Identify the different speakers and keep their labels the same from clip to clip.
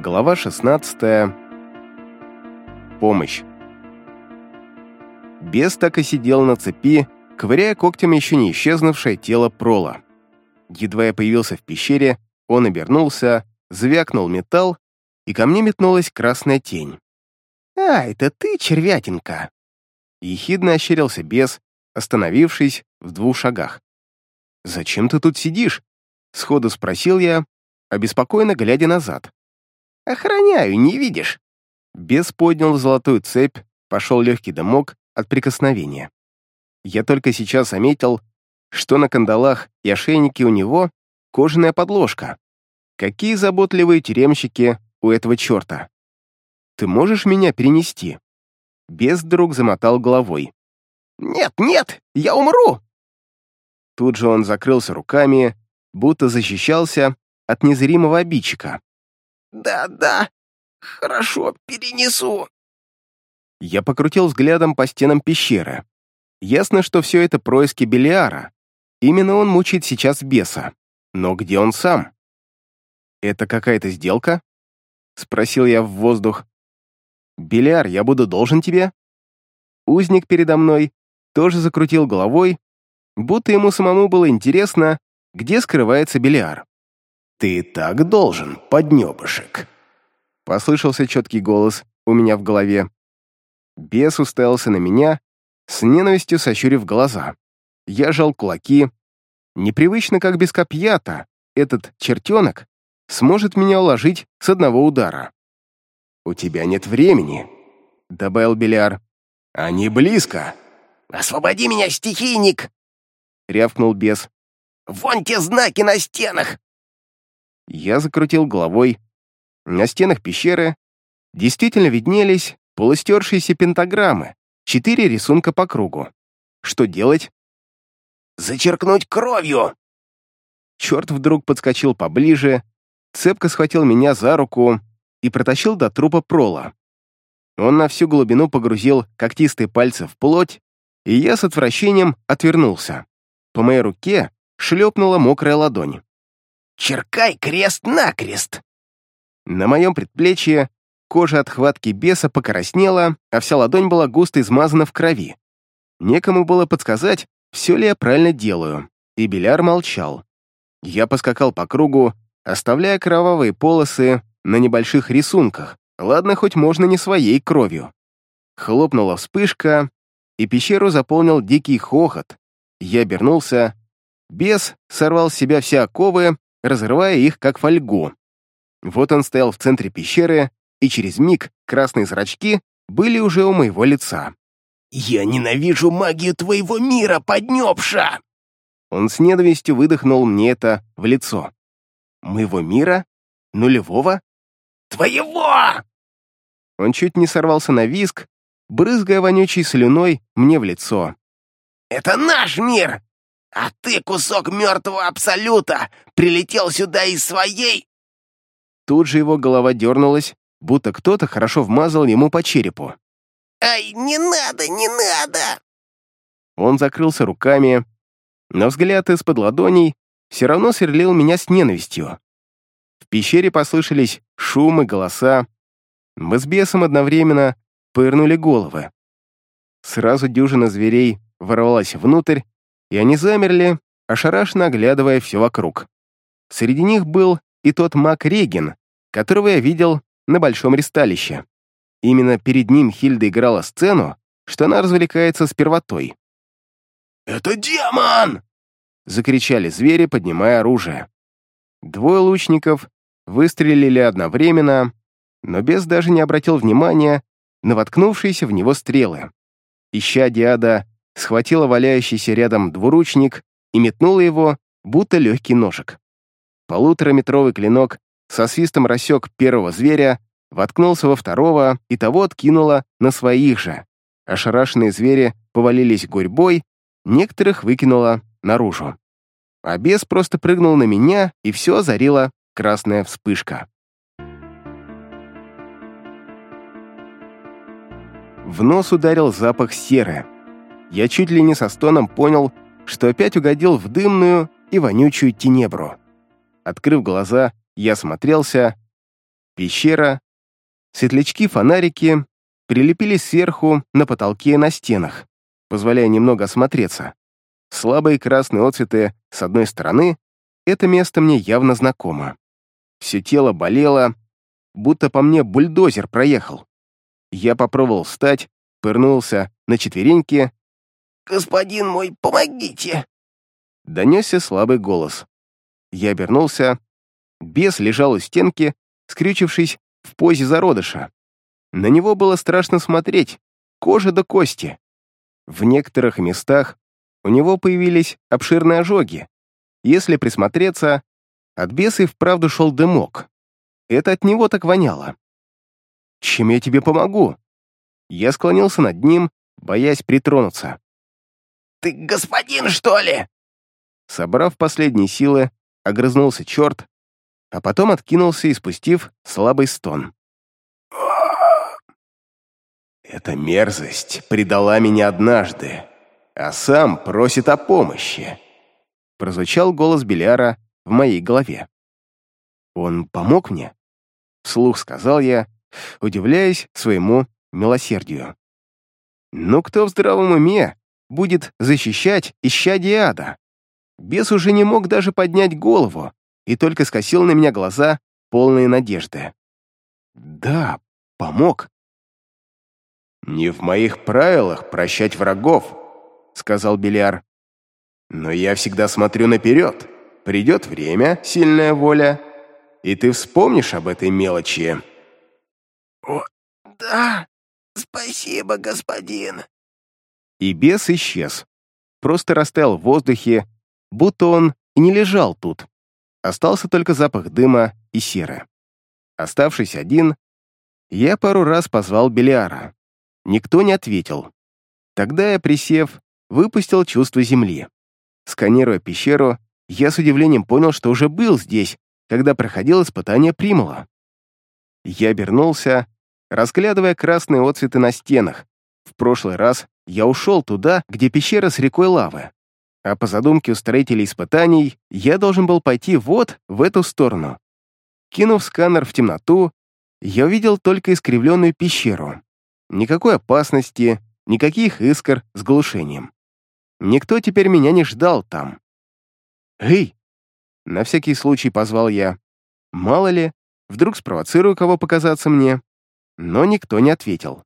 Speaker 1: Глава 16. Помощь. Бес так и сидел на цепи, ковыряя когтем еще не исчезнувшее тело прола. Едва я появился в пещере, он обернулся, звякнул металл, и ко мне метнулась красная тень. «А, это ты, червятинка!» Ехидно ощерился бес, остановившись в двух шагах. «Зачем ты тут сидишь?» — сходу спросил я, обеспокоенно глядя назад.
Speaker 2: «Охраняю, не видишь?»
Speaker 1: Бес поднял золотую цепь, пошел легкий дымок от прикосновения. Я только сейчас заметил, что на кандалах и ошейнике у него кожаная подложка. Какие заботливые тюремщики у этого черта. Ты можешь меня перенести?» Бес вдруг замотал головой.
Speaker 2: «Нет, нет, я умру!»
Speaker 1: Тут же он закрылся руками, будто защищался от незримого обидчика.
Speaker 2: «Да-да, хорошо, перенесу».
Speaker 1: Я покрутил взглядом по стенам пещеры. Ясно, что все это происки Белиара. Именно он мучает сейчас беса. Но где он сам? «Это какая-то сделка?» — спросил я в воздух. «Белиар, я буду должен тебе?» Узник передо мной тоже закрутил головой, будто ему самому было интересно, где скрывается Белиар.
Speaker 3: «Ты так должен, поднебышек!»
Speaker 1: Послышался четкий голос у меня в голове. Бес уставился на меня, с ненавистью сощурив глаза. Я жал кулаки. Непривычно, как без копья-то, этот чертенок сможет меня уложить с одного удара.
Speaker 3: «У тебя нет времени», — добавил Беляр. «Они близко».
Speaker 2: «Освободи меня, стихийник!»
Speaker 1: — рявкнул бес.
Speaker 2: «Вон те знаки на стенах!»
Speaker 1: Я закрутил головой. На стенах пещеры действительно виднелись полустершиеся пентаграммы, четыре рисунка по кругу. Что делать?
Speaker 2: «Зачеркнуть кровью!»
Speaker 1: Черт вдруг подскочил поближе, цепко схватил меня за руку и протащил до трупа прола. Он на всю глубину погрузил когтистые пальцы в плоть, и я с отвращением отвернулся. По моей руке шлепнула мокрая ладонь.
Speaker 2: «Черкай крест-накрест!»
Speaker 1: На моем предплечье кожа от хватки беса покраснела, а вся ладонь была густо измазана в крови. Некому было подсказать, все ли я правильно делаю, и Беляр молчал. Я поскакал по кругу, оставляя кровавые полосы на небольших рисунках, ладно, хоть можно не своей кровью. Хлопнула вспышка, и пещеру заполнил дикий хохот. Я обернулся. Бес сорвал с себя все оковы, разрывая их, как фольгу. Вот он стоял в центре пещеры, и через миг красные зрачки были уже у моего лица.
Speaker 2: «Я ненавижу магию твоего мира, поднебша!»
Speaker 1: Он с ненавистью выдохнул мне это в лицо. «Моего мира? Нулевого?»
Speaker 2: «Твоего!»
Speaker 1: Он чуть не сорвался на виск, брызгая вонючей слюной мне в лицо.
Speaker 2: «Это наш мир! А ты, кусок мертвого абсолюта, прилетел сюда из своей...»
Speaker 1: Тут же его голова дернулась, будто кто-то хорошо вмазал ему по черепу.
Speaker 2: «Ай, не надо, не надо!»
Speaker 1: Он закрылся руками, но взгляд из-под ладоней все равно сверлил меня с ненавистью. В пещере послышались шум и голоса. Мы с бесом одновременно повернули головы. Сразу дюжина зверей ворвалась внутрь, и они замерли, ошарашенно оглядывая все вокруг. Среди них был и тот маг Реген, которого я видел на большом ристалище. Именно перед ним Хильда играла сцену, что она развлекается с первотой.
Speaker 2: «Это демон!»
Speaker 1: — закричали звери, поднимая оружие. Двое лучников выстрелили одновременно, но бес даже не обратил внимания на воткнувшиеся в него стрелы. Ища Диада, схватила валяющийся рядом двуручник и метнула его, будто легкий ножик. Полутораметровый клинок со свистом рассек первого зверя, воткнулся во второго и того откинуло на своих же. Ошарашенные звери повалились гурьбой, некоторых выкинуло наружу. А бес просто прыгнул на меня, и все озарила красная вспышка. В нос ударил запах серы. Я чуть ли не со стоном понял, что опять угодил в дымную и вонючую тенебру. Открыв глаза, я смотрелся. Пещера. Светлячки-фонарики прилепились сверху на потолке и на стенах, позволяя немного осмотреться. Слабые красные отцветы с одной стороны, это место мне явно знакомо. Все тело болело, будто по мне бульдозер проехал. Я попробовал встать, пырнулся на четвереньки.
Speaker 2: «Господин мой, помогите!»
Speaker 1: Донесся слабый голос. Я обернулся. Бес лежал у стенки, скрючившись в позе зародыша. На него было страшно смотреть, кожа до кости. В некоторых местах у него появились обширные ожоги. Если присмотреться, от беса и вправду шел дымок. Это от него так воняло. «Чем я тебе помогу?» Я склонился над ним, боясь притронуться.
Speaker 2: «Ты господин, что ли?»
Speaker 1: Собрав последние силы, огрызнулся черт, а потом откинулся, испустив слабый стон. «Эта мерзость предала меня однажды, а сам просит о помощи», прозвучал голос Беляра в моей голове. «Он помог мне?» Слух сказал я, удивляясь своему милосердию. «Ну кто в здравом уме будет защищать исчадие ада?» Бес уже не мог даже поднять голову и только скосил на меня глаза, полные надежды. «Да, помог». «Не в моих правилах прощать врагов», — сказал Беляр. «Но я всегда смотрю наперед. Придет время, сильная воля, и ты вспомнишь об этой мелочи».
Speaker 2: «О, да, спасибо, господин».
Speaker 1: И бес исчез. Просто растаял в воздухе, будто он и не лежал тут. Остался только запах дыма и серы. Оставшись один, я пару раз позвал Белиара. Никто не ответил. Тогда я, присев, выпустил чувство земли. Сканируя пещеру, я с удивлением понял, что уже был здесь, когда проходил испытание Примула. Я обернулся, разглядывая красные отцветы на стенах. В прошлый раз я ушел туда, где пещера с рекой лавы а по задумке у строителей испытаний я должен был пойти вот в эту сторону. Кинув сканер в темноту, я увидел только искривленную пещеру. Никакой опасности, никаких искр с глушением. Никто теперь меня не ждал там. «Эй!» — на всякий случай позвал я. Мало ли, вдруг спровоцирую кого показаться мне. Но никто не ответил.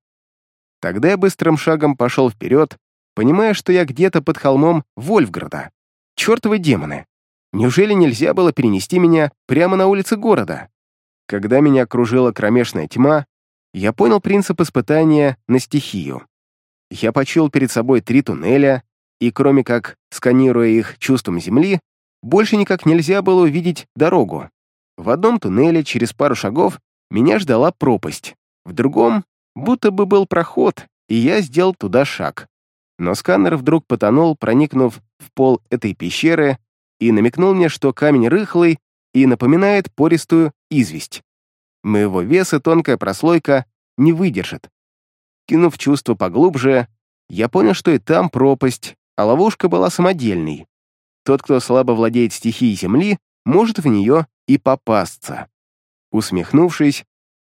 Speaker 1: Тогда я быстрым шагом пошел вперед, понимая, что я где-то под холмом Вольфграда. Чёртовы демоны! Неужели нельзя было перенести меня прямо на улице города? Когда меня окружила кромешная тьма, я понял принцип испытания на стихию. Я почуял перед собой три туннеля, и кроме как сканируя их чувством земли, больше никак нельзя было увидеть дорогу. В одном туннеле через пару шагов меня ждала пропасть, в другом будто бы был проход, и я сделал туда шаг. Но сканер вдруг потонул, проникнув в пол этой пещеры, и намекнул мне, что камень рыхлый и напоминает пористую известь. Моего веса тонкая прослойка не выдержит. Кинув чувство поглубже, я понял, что и там пропасть, а ловушка была самодельной. Тот, кто слабо владеет стихией земли, может в нее и попасться. Усмехнувшись,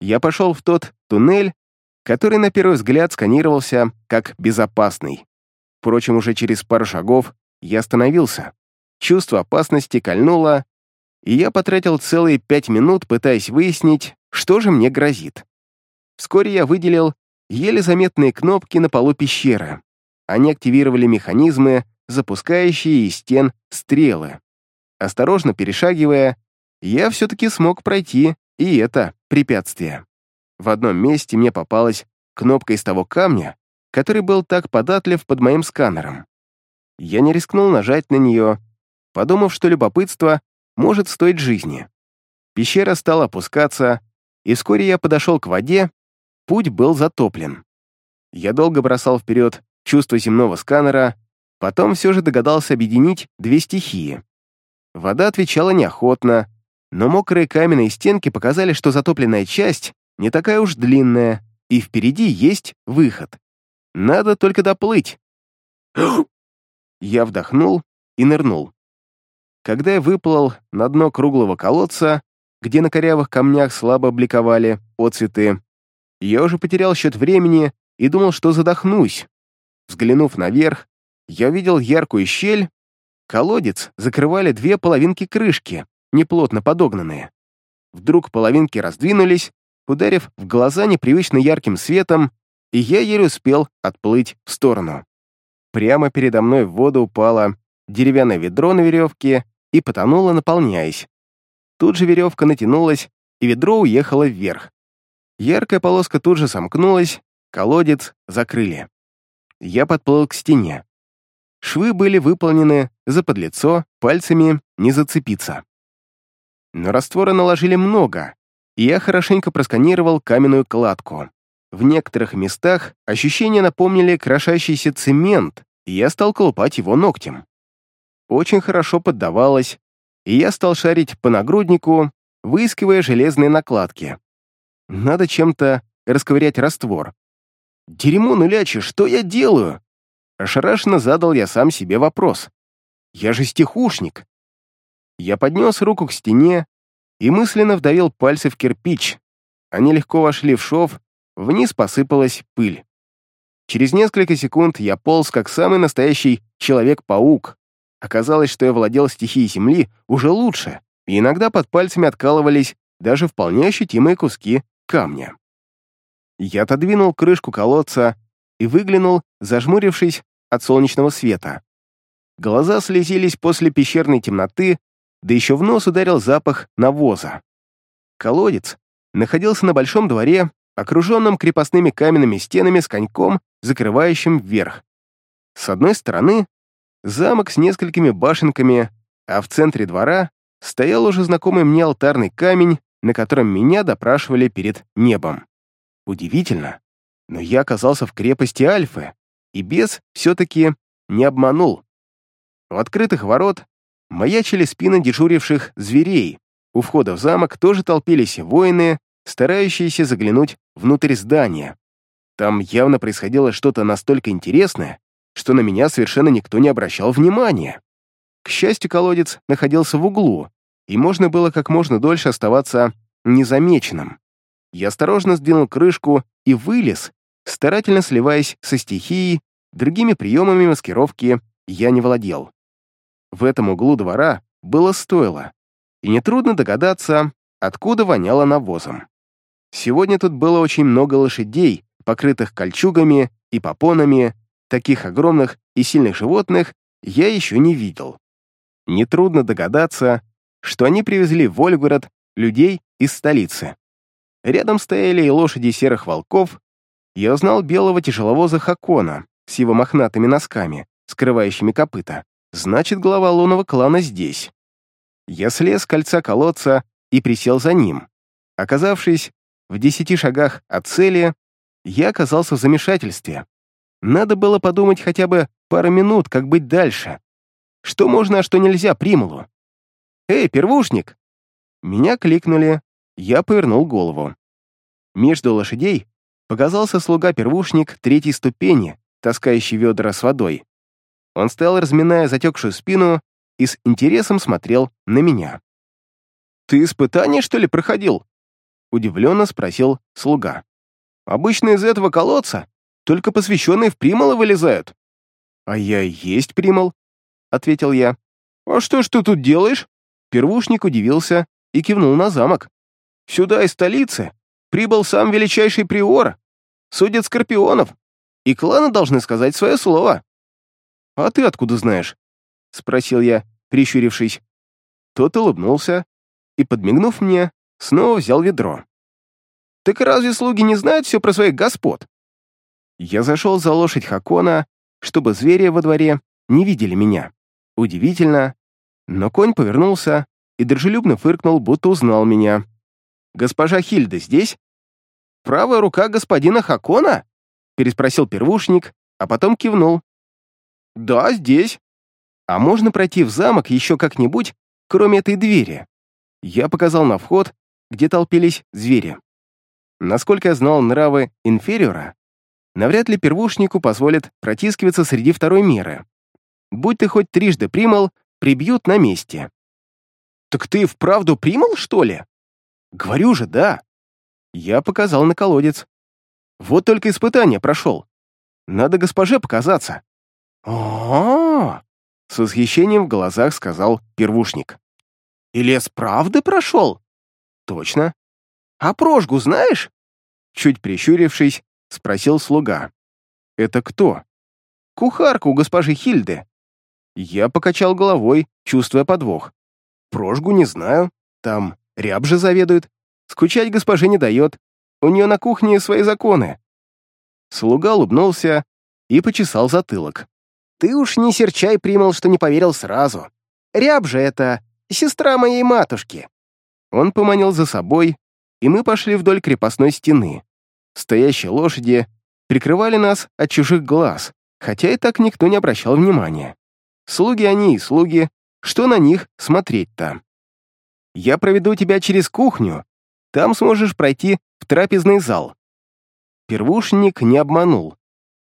Speaker 1: я пошел в тот туннель, который на первый взгляд сканировался как безопасный. Впрочем, уже через пару шагов я остановился. Чувство опасности кольнуло, и я потратил целые пять минут, пытаясь выяснить, что же мне грозит. Вскоре я выделил еле заметные кнопки на полу пещеры. Они активировали механизмы, запускающие из стен стрелы. Осторожно перешагивая, я все-таки смог пройти и это препятствие. В одном месте мне попалась кнопка из того камня, который был так податлив под моим сканером. Я не рискнул нажать на нее, подумав, что любопытство может стоить жизни. Пещера стала опускаться, и вскоре я подошел к воде, путь был затоплен. Я долго бросал вперед чувство земного сканера, потом все же догадался объединить две стихии. Вода отвечала неохотно, но мокрые каменные стенки показали, что затопленная часть не такая уж длинная, и впереди есть выход. Надо только доплыть. Я вдохнул и нырнул. Когда я выплыл на дно круглого колодца, где на корявых камнях слабо бликовали отцветы. Я уже потерял счет времени и думал, что задохнусь. Взглянув наверх, я увидел яркую щель. Колодец закрывали две половинки крышки, неплотно подогнанные. Вдруг половинки раздвинулись, ударив в глаза непривычно ярким светом, и я еле успел отплыть в сторону. Прямо передо мной в воду упало деревянное ведро на веревке и потонуло, наполняясь. Тут же веревка натянулась, и ведро уехало вверх. Яркая полоска тут же сомкнулась, колодец закрыли. Я подплыл к стене. Швы были выполнены за подлицо, пальцами не зацепиться. Но раствора наложили много, и я хорошенько просканировал каменную кладку. В некоторых местах ощущения напомнили крошащийся цемент, и я стал колупать его ногтем. Очень хорошо поддавалось, и я стал шарить по нагруднику, выискивая железные накладки. Надо чем-то расковырять раствор. «Дерьмо нулячи, что я делаю?» Ошарашенно задал я сам себе вопрос. «Я же стихушник!» Я поднес руку к стене и мысленно вдавил пальцы в кирпич. Они легко вошли в шов, вниз посыпалась пыль. Через несколько секунд я полз, как самый настоящий Человек-паук. Оказалось, что я владел стихией земли уже лучше, и иногда под пальцами откалывались даже вполне ощутимые куски камня. Я отодвинул крышку колодца и выглянул, зажмурившись от солнечного света. Глаза слезились после пещерной темноты, да еще в нос ударил запах навоза. Колодец находился на большом дворе, окруженном крепостными каменными стенами с коньком, закрывающим вверх. С одной стороны — замок с несколькими башенками, а в центре двора стоял уже знакомый мне алтарный камень, на котором меня допрашивали перед небом. Удивительно, но я оказался в крепости Альфы, и бес все-таки не обманул. У открытых ворот маячили спины дежуривших зверей, у входа в замок тоже толпились воины, старающиеся заглянуть внутрь здания. Там явно происходило что-то настолько интересное, что на меня совершенно никто не обращал внимания. К счастью, колодец находился в углу, и можно было как можно дольше оставаться незамеченным. Я осторожно сдвинул крышку и вылез, старательно сливаясь со стихией, другими приемами маскировки я не владел. В этом углу двора было стойло, и нетрудно догадаться, откуда воняло навозом. Сегодня тут было очень много лошадей, покрытых кольчугами и попонами, таких огромных и сильных животных я еще не видел. Нетрудно догадаться, что они привезли в Вольгород людей из столицы. Рядом стояли и лошади серых волков. Я узнал белого тяжеловоза Хакона с его мохнатыми носками, скрывающими копыта. Значит, глава лунного клана здесь. Я слез с кольца колодца и присел за ним. Оказавшись в десяти шагах от цели, я оказался в замешательстве. Надо было подумать хотя бы пару минут, как быть дальше. Что можно, а что нельзя Примулу? «Эй, первушник!» Меня кликнули, я повернул голову. Между лошадей показался слуга-первушник третьей ступени, таскающий ведра с водой. Он стоял, разминая затекшую спину, и с интересом смотрел на меня. «Ты испытание, что ли, проходил?» Удивленно спросил слуга. «Обычно из этого колодца только посвященные в примолы вылезают». «А я и есть примол», — ответил я. «А что ж ты тут делаешь?» Первушник удивился и кивнул на замок. «Сюда из столицы прибыл сам величайший приор, судит скорпионов, и кланы должны сказать свое слово». «А ты откуда знаешь?» — спросил я, прищурившись. Тот улыбнулся и, подмигнув мне, снова взял ведро. «Так разве слуги не знают все про своих господ?» Я зашел за лошадь Хакона, чтобы звери во дворе не видели меня. Удивительно, но конь повернулся и дружелюбно фыркнул, будто узнал меня. «Госпожа Хильда здесь?» «Правая рука господина Хакона?» переспросил первушник, а потом кивнул. «Да, здесь. А можно пройти в замок еще как-нибудь, кроме этой двери?» Я показал на вход, где толпились звери. Насколько я знал нравы инфериора, навряд ли первушнику позволят протискиваться среди второй меры. Будь ты хоть трижды примал, прибьют на месте. «Так ты вправду примал, что ли?» Говорю же, да. Я показал на колодец. Вот только испытание прошел. Надо госпоже показаться. О, С восхищением в глазах сказал первушник. «И лес правды прошел?» «Точно. А прожгу знаешь?» Чуть прищурившись, спросил слуга. «Это кто?» «Кухарка у госпожи Хильды». Я покачал головой, чувствуя подвох. «Прожгу не знаю. Там ряб же заведует. Скучать госпоже не дает. У нее на кухне свои законы». Слуга улыбнулся и почесал затылок. «Ты уж не серчай, примал, что не поверил сразу. Ряб же это сестра моей матушки». Он поманил за собой, и мы пошли вдоль крепостной стены. Стоящие лошади прикрывали нас от чужих глаз, хотя и так никто не обращал внимания. Слуги они и слуги, что на них смотреть-то? Я проведу тебя через кухню, там сможешь пройти в трапезный зал. Первушник не обманул.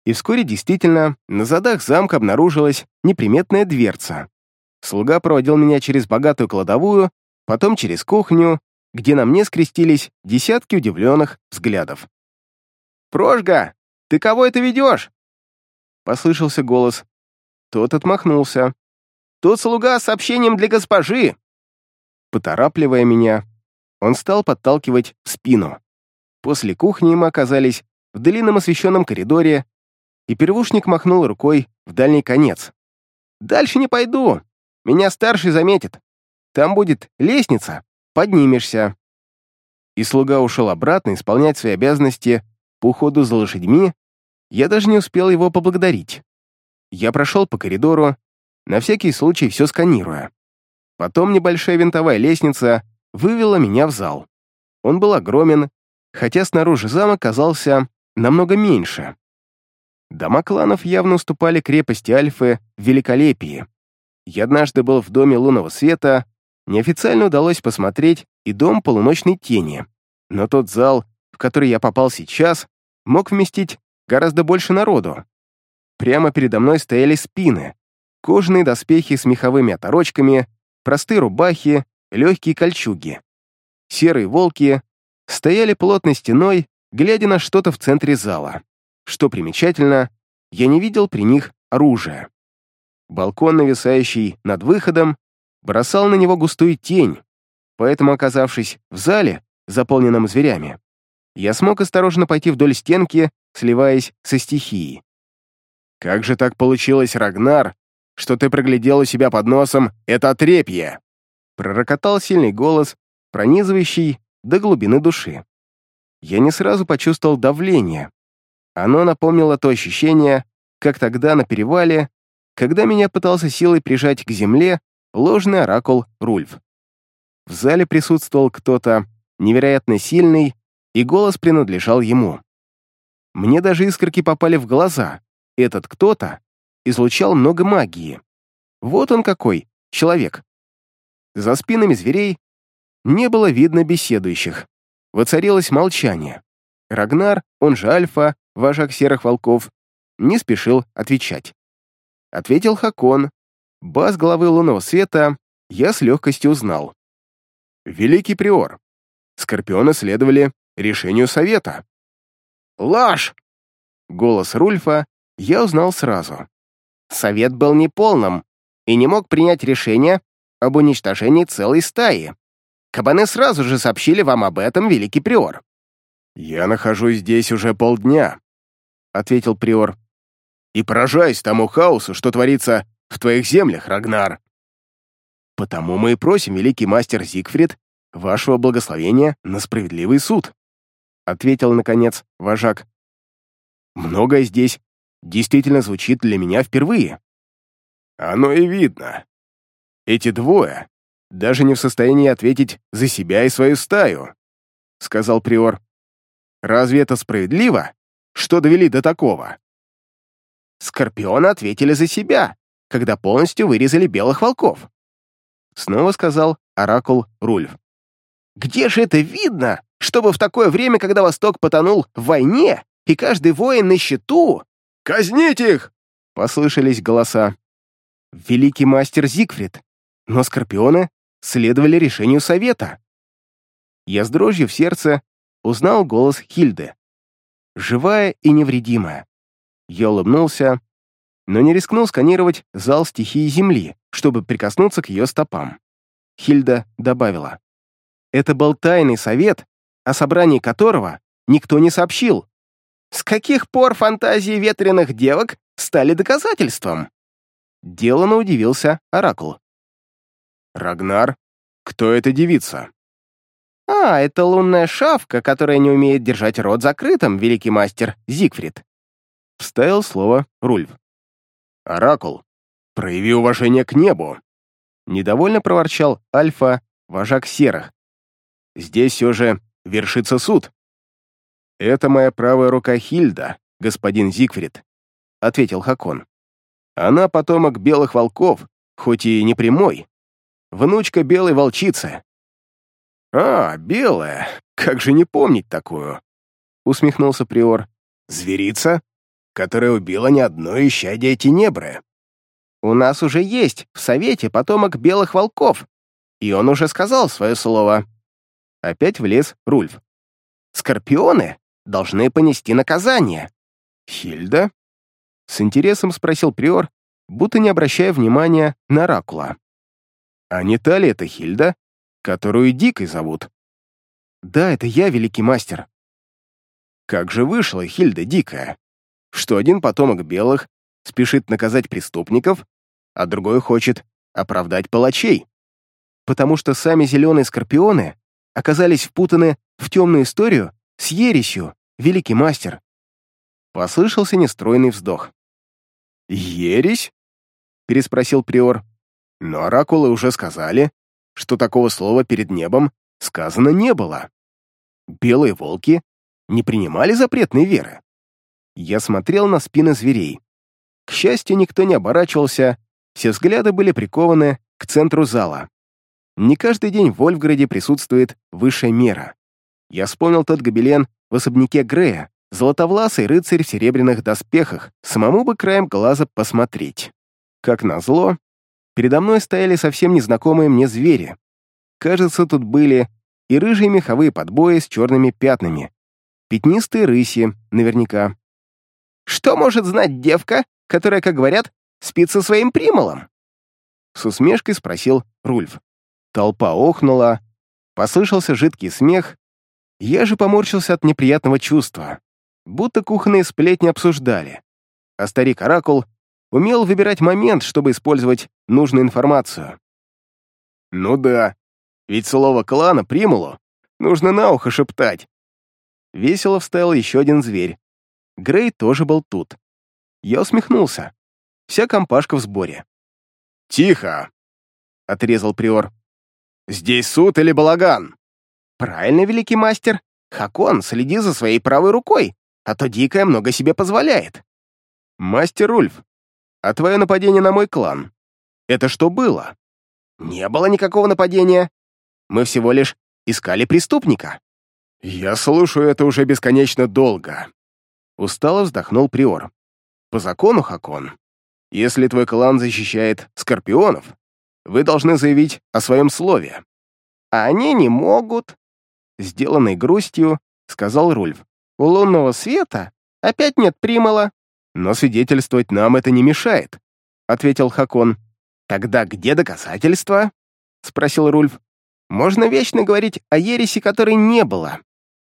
Speaker 1: И вскоре действительно на задах замка обнаружилась неприметная дверца. Слуга проводил меня через богатую кладовую, потом через кухню, где на мне скрестились десятки удивленных взглядов. «Прожга, ты кого это ведешь?» Послышался голос. Тот отмахнулся. «Тут слуга с сообщением для госпожи!» Поторапливая меня, он стал подталкивать в спину. После кухни мы оказались в длинном освещенном коридоре, и первушник махнул рукой в дальний конец. «Дальше не пойду. Меня старший заметит. Там будет лестница. Поднимешься». И слуга ушел обратно исполнять свои обязанности по уходу за лошадьми. Я даже не успел его поблагодарить. Я прошел по коридору, на всякий случай все сканируя. Потом небольшая винтовая лестница вывела меня в зал. Он был огромен, хотя снаружи замок казался намного меньше. Дома кланов явно уступали крепости Альфы в великолепии. Я однажды был в доме лунного света, неофициально удалось посмотреть и дом полуночной тени, но тот зал, в который я попал сейчас, мог вместить гораздо больше народу. Прямо передо мной стояли спины, кожаные доспехи с меховыми оторочками, простые рубахи, легкие кольчуги. Серые волки стояли плотной стеной, глядя на что-то в центре зала. Что примечательно, я не видел при них оружия. Балкон, нависающий над выходом, бросал на него густую тень, поэтому, оказавшись в зале, заполненном зверями, я смог осторожно пойти вдоль стенки, сливаясь со стихией. «Как же так получилось, Рагнар, что ты проглядел у себя под носом это отрепье?» пророкотал сильный голос, пронизывающий до глубины души. Я не сразу почувствовал давление. Оно напомнило то ощущение, как тогда на перевале, когда меня пытался силой прижать к земле ложный оракул Рульф. В зале присутствовал кто-то невероятно сильный, и голос принадлежал ему. Мне даже искорки попали в глаза. Этот кто-то излучал много магии. Вот он какой, человек. За спинами зверей не было видно беседующих. Воцарилось молчание. Рагнар, он же Альфа, вожак серых волков, не спешил отвечать. Ответил Хакон. Бас главы лунного света я с легкостью узнал. Великий приор. Скорпионы следовали решению совета. «Ложь!» Голос Рульфа я узнал сразу. Совет был неполным и не мог принять решение об уничтожении целой стаи. Кабаны сразу же сообщили вам об этом, великий приор. «Я нахожусь здесь уже полдня», — ответил приор, «и поражаюсь тому хаосу, что творится в твоих землях, Рагнар. Потому мы и просим, великий мастер Зигфрид, вашего благословения на справедливый суд», — ответил, наконец, вожак. «Многое здесь действительно звучит для меня впервые». «Оно и видно. Эти двое даже не в состоянии ответить за себя и свою стаю», — сказал Приор. «Разве это справедливо? Что довели до такого?» «Скорпионы ответили за себя, когда полностью вырезали белых волков», — снова сказал оракул Рульф. «Где же это видно, чтобы в такое время, когда Восток потонул в войне, и каждый воин на счету...» «Казнить их!» — послышались голоса. «Великий мастер Зигфрид, но скорпионы следовали решению совета. Я с дрожью в сердце узнал голос Хильды. Живая и невредимая. Я улыбнулся, но не рискнул сканировать зал стихии Земли, чтобы прикоснуться к ее стопам. Хильда добавила. Это был тайный совет, о собрании которого никто не сообщил. С каких пор фантазии ветреных девок стали доказательством? Делано удивился Оракул.
Speaker 3: Рагнар, кто эта девица?
Speaker 1: А, это лунная шавка, которая не умеет держать рот закрытым, великий мастер Зигфрид. Вставил слово Рульф.
Speaker 3: Оракул, прояви уважение к небу.
Speaker 1: Недовольно проворчал Альфа, вожак серых.
Speaker 3: Здесь все же вершится суд. Это моя правая рука Хильда, господин Зигфрид, ответил Хакон. Она потомок белых волков, хоть и не прямой. Внучка белой волчицы.
Speaker 1: А, белая, как же не помнить такую? Усмехнулся Приор.
Speaker 3: Зверица, которая убила не одно исчадие Тенебры.
Speaker 1: У нас уже есть в Совете потомок белых волков, и он уже сказал свое слово. Опять влез Рульф. Скорпионы должны понести наказание.
Speaker 3: Хильда?
Speaker 1: С интересом спросил Приор, будто не обращая внимания на Ракула.
Speaker 3: А не та ли это Хильда, которую Дикой зовут?
Speaker 1: Да, это я, великий мастер.
Speaker 3: Как же вышла Хильда Дикая? Что один потомок белых спешит наказать преступников, а другой хочет оправдать палачей.
Speaker 1: Потому что сами зеленые скорпионы оказались впутаны в темную историю с ересью, великий мастер. Послышался нестройный вздох.
Speaker 3: «Ересь?» — переспросил Приор. «Но оракулы уже сказали, что такого слова перед небом сказано не было. Белые волки не принимали запретной веры. Я смотрел на спины зверей. К счастью, никто не оборачивался, все взгляды были прикованы к центру зала. Не каждый день в Вольфграде присутствует высшая мера. Я вспомнил тот гобелен в особняке Грея, золотовласый рыцарь в серебряных доспехах, самому бы краем глаза посмотреть. Как назло, передо мной стояли совсем незнакомые мне звери. Кажется, тут были и рыжие меховые подбои с черными пятнами, пятнистые рыси, наверняка. Что может знать девка, которая, как говорят, спит со своим примолом?» С усмешкой спросил Рульф. Толпа охнула, послышался жидкий смех, я же поморщился от неприятного чувства, будто кухонные сплетни обсуждали. А старик-оракул умел выбирать момент, чтобы использовать нужную информацию. «Ну да, ведь слово клана примулу нужно на ухо шептать». Весело вставил еще один зверь. Грей тоже был тут. Я усмехнулся. Вся компашка в сборе. «Тихо!» — отрезал приор. «Здесь суд или балаган?»
Speaker 1: «Правильно, великий мастер. Хакон, следи за своей правой рукой, а то Дикая много себе позволяет». «Мастер Ульф, а твое нападение на мой клан? Это что было?» «Не было никакого нападения. Мы всего лишь искали преступника».
Speaker 3: «Я слушаю это уже бесконечно долго», — устало вздохнул Приор. «По закону, Хакон, если твой клан защищает скорпионов, вы должны заявить о своем слове».
Speaker 1: «А они не могут», — сделанной грустью сказал Рульф. «У лунного света опять нет примола».
Speaker 3: «Но свидетельствовать нам это не мешает», — ответил Хакон.
Speaker 1: «Тогда где доказательства?» — спросил Рульф. «Можно вечно говорить о ереси, которой не было.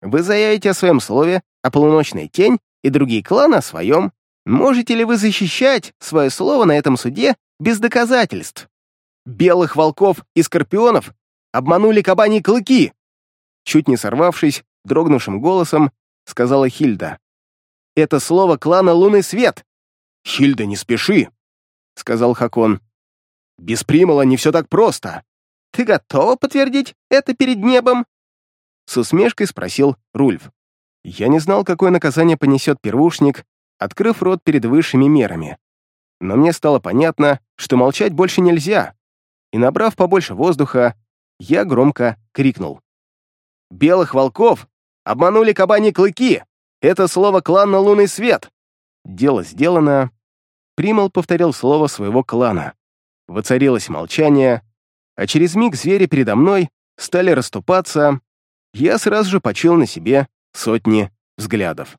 Speaker 1: Вы заявите о своем слове, а полуночная тень и другие кланы о своем. Можете ли вы защищать свое слово на этом суде без доказательств? Белых волков и скорпионов обманули кабани клыки!» Чуть не сорвавшись, дрогнувшим голосом, сказала Хильда. «Это слово клана Лунный Свет!»
Speaker 3: «Хильда, не спеши!» — сказал Хакон.
Speaker 1: «Без примола не все так просто. Ты готова подтвердить это перед небом?» С усмешкой спросил Рульф. Я не знал, какое наказание понесет первушник, открыв рот перед высшими мерами. Но мне стало понятно, что молчать больше нельзя, и, набрав побольше воздуха, я громко крикнул. «Белых волков обманули кабани клыки! Это слово клана Лунный Свет!» Дело сделано. Примал повторил слово своего клана. Воцарилось молчание, а через миг звери передо мной стали расступаться, я сразу же почуял на себе сотни взглядов.